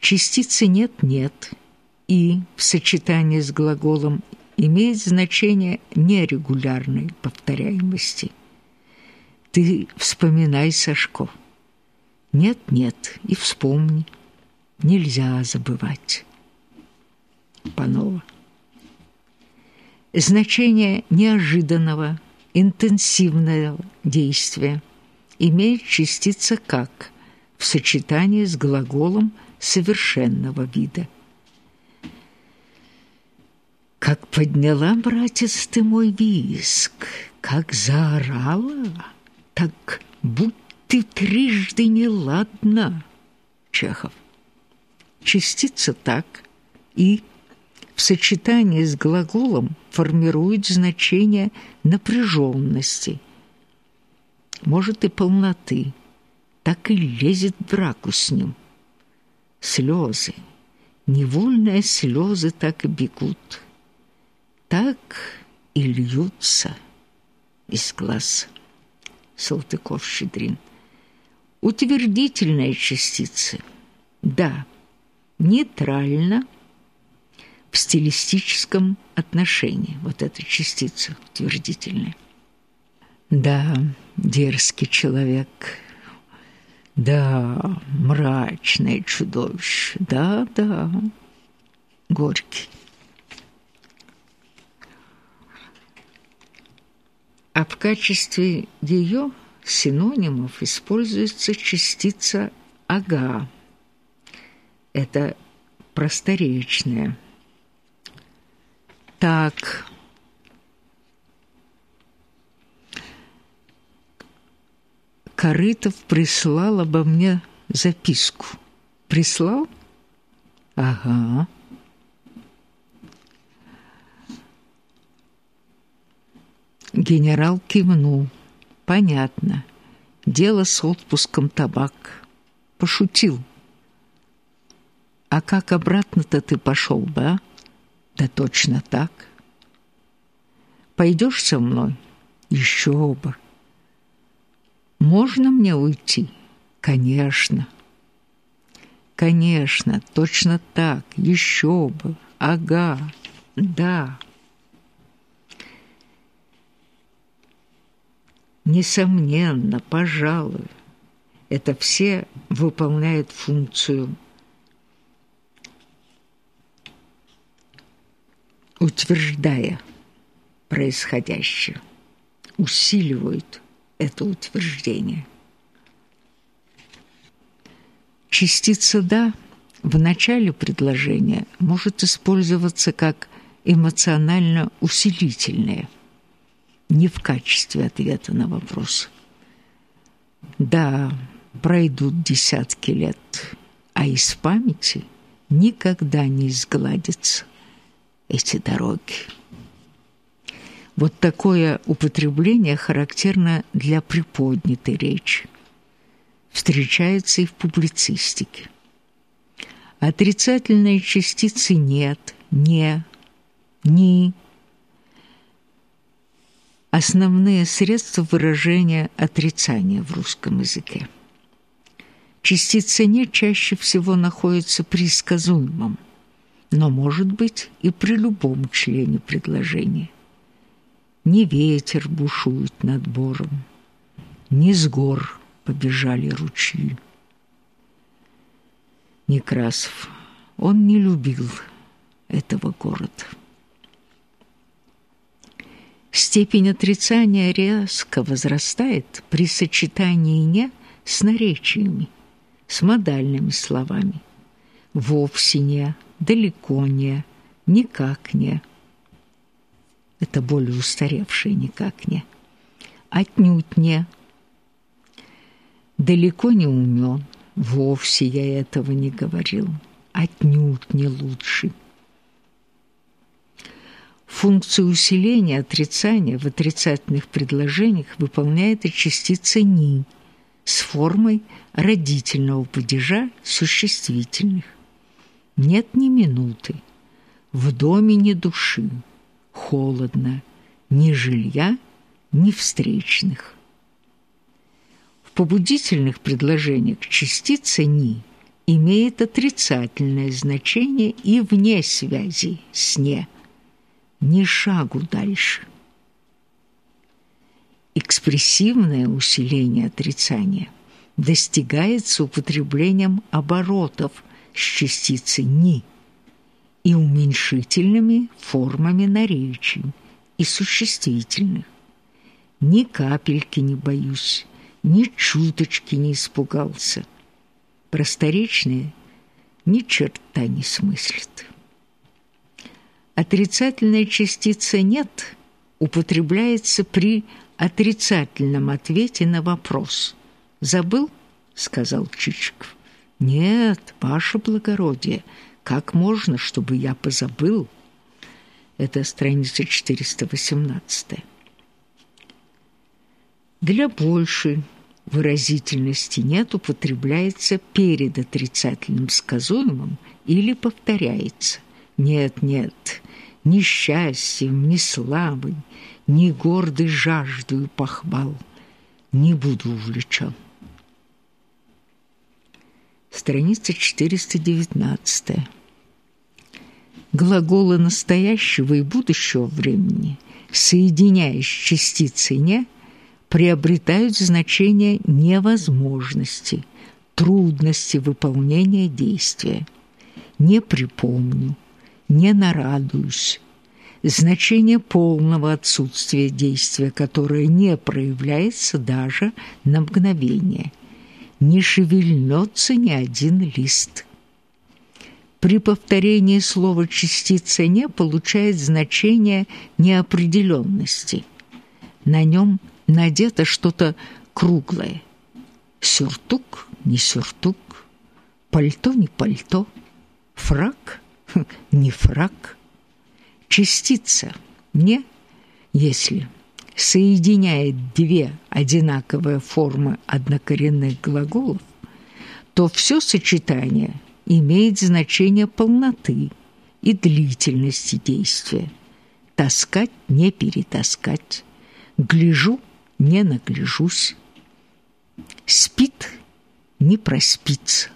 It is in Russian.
Частицы «нет-нет» и в сочетании с глаголом имеет значение нерегулярной повторяемости. Ты вспоминай, Сашко. Нет-нет, и вспомни. Нельзя забывать. Панова. Значение неожиданного, интенсивного действия имеет частица «как» в сочетании с глаголом совершенного вида. Как подняла, братец, ты мой виск, как заорала, так будь ты трижды неладна. Чехов. Частица «так» и в сочетании с глаголом формирует значение напряженности, может и полноты, так и лезет в драку с ним. Слезы, невольные слезы так и бегут, так и льются из глаз. Салтыков-Щедрин. Утвердительные частицы. Да, нейтрально – в стилистическом отношении, вот эта частица утвердительная. Да, дерзкий человек, да, мрачное чудовище, да, да, горький. А в качестве ее синонимов используется частица «ага». Это просторечная – так. Корытов прислал обо мне записку. Прислал? Ага. Генерал кивнул. Понятно. Дело с отпуском табак. Пошутил. А как обратно-то ты пошел бы, а? Да точно так. Пойдешь со мной? Еще бы. Можно мне уйти? Конечно. Конечно, точно так. Еще бы. Ага. Да. Несомненно, пожалуй, это все выполняют функцию утверждая происходящее, усиливают это утверждение. Частица «да» в начале предложения может использоваться как эмоционально усилительная, не в качестве ответа на вопрос. Да, пройдут десятки лет, а из памяти никогда не изгладится эти дороги. Вот такое употребление характерно для приподнятой речи. Встречается и в публицистике. Отрицательные частицы «нет», «не», «ни» – основные средства выражения отрицания в русском языке. Частица «не» чаще всего находится при сказуемом – но может быть и при любом члене предложения. Не ветер бушует над бором, не с гор побежали ручьи. Некрасов, он не любил этого города. Степень отрицания резко возрастает при сочетании «не» с наречиями, с модальными словами. Вовсе не – далеко не, никак не. Это более устаревшее никак не. Отнюдь не. Далеко не умен, вовсе я этого не говорил. Отнюдь не лучший. Функцию усиления отрицания в отрицательных предложениях выполняет и частица «ни» с формой родительного падежа существительных. Нет ни минуты, в доме ни души, холодно, ни жилья, ни встречных. В побудительных предложениях частица «ни» имеет отрицательное значение и вне связи с «не», ни шагу дальше. Экспрессивное усиление отрицания достигается употреблением оборотов с частицей «ни» и уменьшительными формами наречий и существительных. Ни капельки не боюсь, ни чуточки не испугался. Просторечные ни черта не смыслят. Отрицательная частица «нет» употребляется при отрицательном ответе на вопрос. «Забыл?» — сказал Чичиков. «Нет, ваше благородие, как можно, чтобы я позабыл?» Это страница 418. Для большей выразительности «нет» употребляется перед отрицательным сказуемым или повторяется. «Нет, нет, ни счастьем, ни славой, ни гордой жаждою похвал не буду увлечен». Страница 419. Глаголы настоящего и будущего времени, соединяясь с частицей «не», приобретают значение невозможности, трудности выполнения действия. Не припомню, не нарадуюсь. Значение полного отсутствия действия, которое не проявляется даже на мгновение. Не шевельнется ни один лист. При повторении слова частица «не» получает значение неопределенности. На нем надето что-то круглое. Сюртук, не сюртук, пальто, не пальто, фрак, не фрак. Частица «не», если соединяет две одинаковые формы однокоренных глаголов, то все сочетание имеет значение полноты и длительности действия. Таскать, не перетаскать. Гляжу, не нагляжусь. Спит, не проспится.